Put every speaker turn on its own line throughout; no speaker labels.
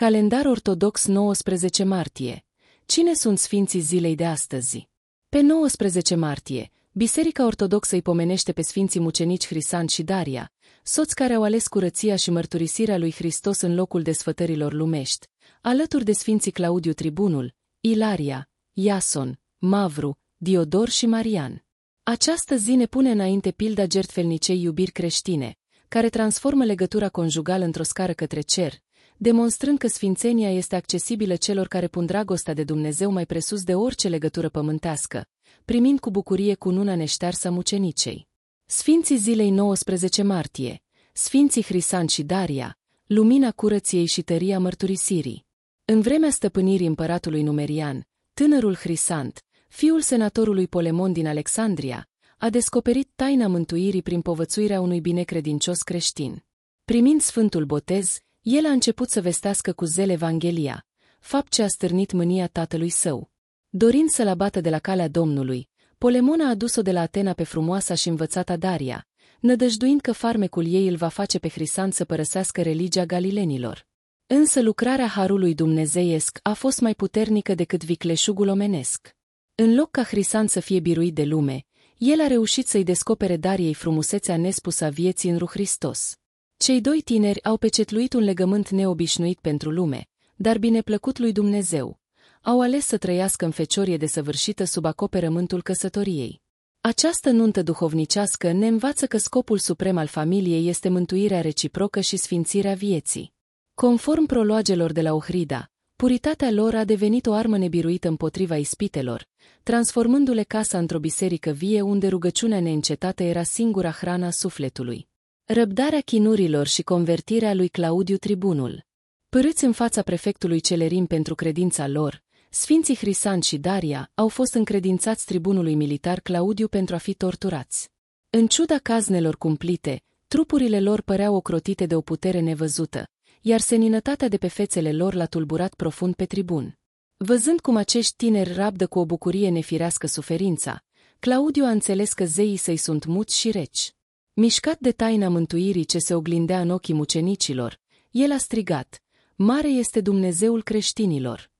Calendar ortodox 19 martie. Cine sunt sfinții zilei de astăzi? Pe 19 martie, Biserica Ortodoxă îi pomenește pe sfinții mucenici Hrisan și Daria, soți care au ales curăția și mărturisirea lui Hristos în locul desfătărilor lumești, alături de sfinții Claudiu Tribunul, Ilaria, Iason, Mavru, Diodor și Marian. Această zi ne pune înainte pilda jertfelnicei iubiri creștine, care transformă legătura conjugală într-o scară către cer, demonstrând că sfințenia este accesibilă celor care pun dragostea de Dumnezeu mai presus de orice legătură pământească, primind cu bucurie cununa neștearsă a mucenicei. Sfinții zilei 19 martie, Sfinții Hrisan și Daria, lumina curăției și tăria mărturisirii. În vremea stăpânirii împăratului Numerian, tânărul Hrisant, fiul senatorului Polemon din Alexandria, a descoperit taina mântuirii prin povățuirea unui binecredincios creștin. Primind sfântul botez, el a început să vestească cu zel Evanghelia, fapt ce a stârnit mânia tatălui său. Dorind să-l abată de la calea Domnului, Polemon a adus-o de la Atena pe frumoasa și învățata Daria, nădăjduind că farmecul ei îl va face pe Hrisan să părăsească religia galilenilor. Însă lucrarea Harului Dumnezeiesc a fost mai puternică decât vicleșugul omenesc. În loc ca Hrisan să fie biruit de lume, el a reușit să-i descopere Dariei frumusețea nespusă a vieții în Ruh Hristos. Cei doi tineri au pecetluit un legământ neobișnuit pentru lume, dar bineplăcut lui Dumnezeu. Au ales să trăiască în feciorie desăvârșită sub acoperământul căsătoriei. Această nuntă duhovnicească ne învață că scopul suprem al familiei este mântuirea reciprocă și sfințirea vieții. Conform proloagelor de la Ohrida, puritatea lor a devenit o armă nebiruită împotriva ispitelor, transformându-le casa într-o biserică vie unde rugăciunea neîncetată era singura hrana sufletului. Răbdarea chinurilor și convertirea lui Claudiu Tribunul. Părâți în fața prefectului Celerim pentru credința lor, Sfinții Hrisan și Daria au fost încredințați tribunului militar Claudiu pentru a fi torturați. În ciuda caznelor cumplite, trupurile lor păreau ocrotite de o putere nevăzută, iar seninătatea de pe fețele lor l-a tulburat profund pe tribun. Văzând cum acești tineri rabdă cu o bucurie nefirească suferința, Claudiu a înțeles că zeii săi sunt muți și reci. Mișcat de taina mântuirii ce se oglindea în ochii mucenicilor, el a strigat, Mare este Dumnezeul creștinilor.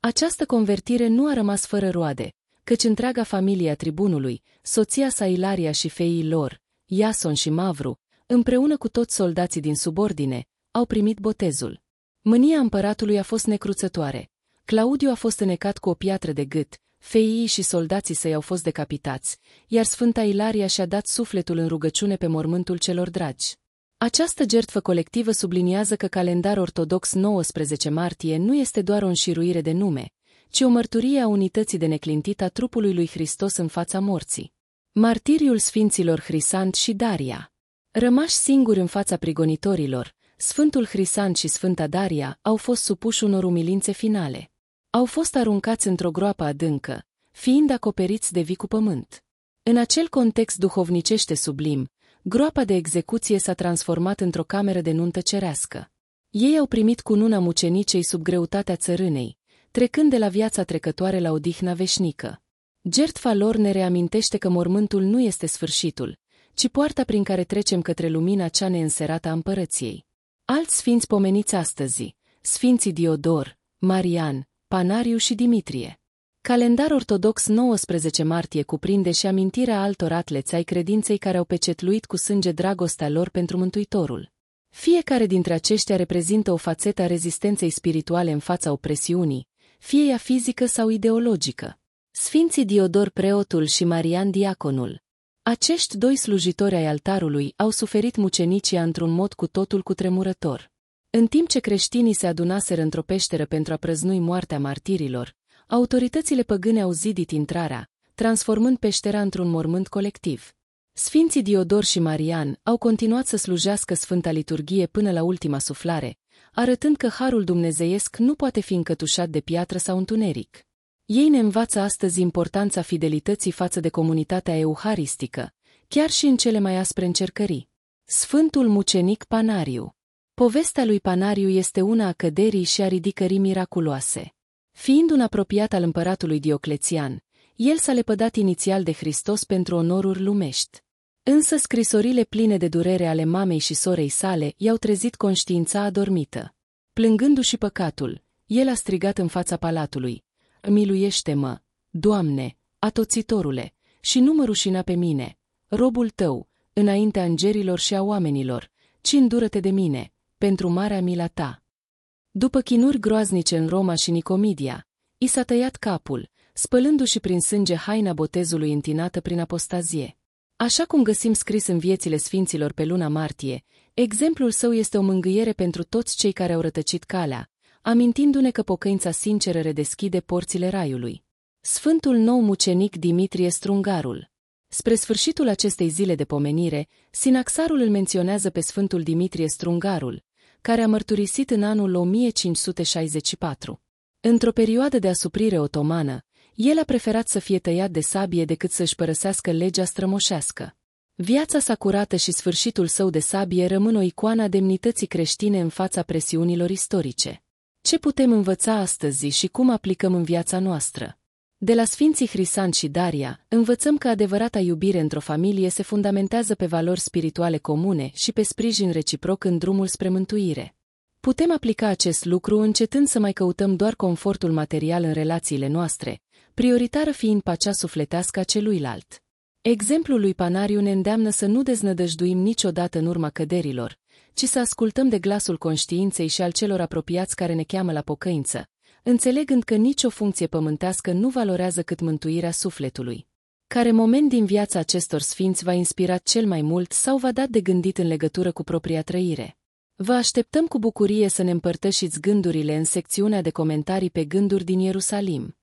Această convertire nu a rămas fără roade, căci întreaga familie a tribunului, soția sa Ilaria și feii lor, Iason și Mavru, împreună cu toți soldații din subordine, au primit botezul. Mânia împăratului a fost necruțătoare. Claudiu a fost înecat cu o piatră de gât, feii și soldații săi au fost decapitați, iar Sfânta Ilaria și-a dat sufletul în rugăciune pe mormântul celor dragi. Această jertfă colectivă subliniază că calendar ortodox 19 martie nu este doar o înșiruire de nume, ci o mărturie a unității de neclintit a trupului lui Hristos în fața morții. Martiriul Sfinților Hrisant și Daria Rămași singuri în fața prigonitorilor, Sfântul Hrisant și Sfânta Daria au fost supuși unor umilințe finale. Au fost aruncați într-o groapă adâncă, fiind acoperiți de vii cu pământ. În acel context duhovnicește sublim, groapa de execuție s-a transformat într-o cameră de nuntă cerească. Ei au primit cununa mucenicei sub greutatea țărânei, trecând de la viața trecătoare la odihna veșnică. Gertfa lor ne reamintește că mormântul nu este sfârșitul, ci poarta prin care trecem către lumina cea neînserată a împărăției. Alți sfinți pomeniți astăzi, Sfinții Diodor, Marian, Panariu și Dimitrie. Calendar ortodox 19 martie cuprinde și amintirea altor atleți ai credinței care au pecetluit cu sânge dragostea lor pentru Mântuitorul. Fiecare dintre aceștia reprezintă o fațetă a rezistenței spirituale în fața opresiunii, fie ea fizică sau ideologică. Sfinții Diodor preotul și Marian diaconul. Acești doi slujitori ai altarului au suferit mucenicia într-un mod cu totul cutremurător. În timp ce creștinii se adunaseră într-o peșteră pentru a prăznui moartea martirilor, autoritățile păgâne au zidit intrarea, transformând peștera într-un mormânt colectiv. Sfinții Diodor și Marian au continuat să slujească Sfânta Liturghie până la ultima suflare, arătând că harul dumnezeiesc nu poate fi încătușat de piatră sau întuneric. Ei ne învață astăzi importanța fidelității față de comunitatea euharistică, chiar și în cele mai aspre încercării. Sfântul mucenic Panariu Povestea lui Panariu este una a căderii și a ridicării miraculoase. Fiind un apropiat al împăratului Dioclețian, el s-a lepădat inițial de Hristos pentru onoruri lumești. Însă scrisorile pline de durere ale mamei și sorei sale i-au trezit conștiința adormită. Plângându-și păcatul, el a strigat în fața palatului, Miluiește-mă, Doamne, atoțitorule, și nu mă rușina pe mine, robul tău, înaintea îngerilor și a oamenilor, ci îndură-te de mine, pentru marea mila ta. După chinuri groaznice în Roma și Nicomedia, i s-a tăiat capul, spălându-și prin sânge haina botezului întinată prin apostazie. Așa cum găsim scris în viețile sfinților pe luna martie, exemplul său este o mângâiere pentru toți cei care au rătăcit calea, amintindu-ne că pocăința sinceră redeschide porțile raiului. Sfântul nou mucenic Dimitrie Strungarul Spre sfârșitul acestei zile de pomenire, Sinaxarul îl menționează pe Sfântul Dimitrie Strungarul, care a mărturisit în anul 1564. Într-o perioadă de asuprire otomană, el a preferat să fie tăiat de sabie decât să-și părăsească legea strămoșească. Viața sa curată și sfârșitul său de sabie rămân o icoană a demnității creștine în fața presiunilor istorice. Ce putem învăța astăzi și cum aplicăm în viața noastră? De la Sfinții Hrisan și Daria, învățăm că adevărata iubire într-o familie se fundamentează pe valori spirituale comune și pe sprijin reciproc în drumul spre mântuire. Putem aplica acest lucru încetând să mai căutăm doar confortul material în relațiile noastre, prioritară fiind pacea sufletească a celuilalt. Exemplul lui Panariu ne îndeamnă să nu deznădăjduim niciodată în urma căderilor, ci să ascultăm de glasul conștiinței și al celor apropiați care ne cheamă la pocăință, înțelegând că nicio funcție pământească nu valorează cât mântuirea sufletului. Care moment din viața acestor sfinți va inspira cel mai mult sau va dat de gândit în legătură cu propria trăire? Vă așteptăm cu bucurie să ne împărtășiți gândurile în secțiunea de comentarii pe gânduri din Ierusalim.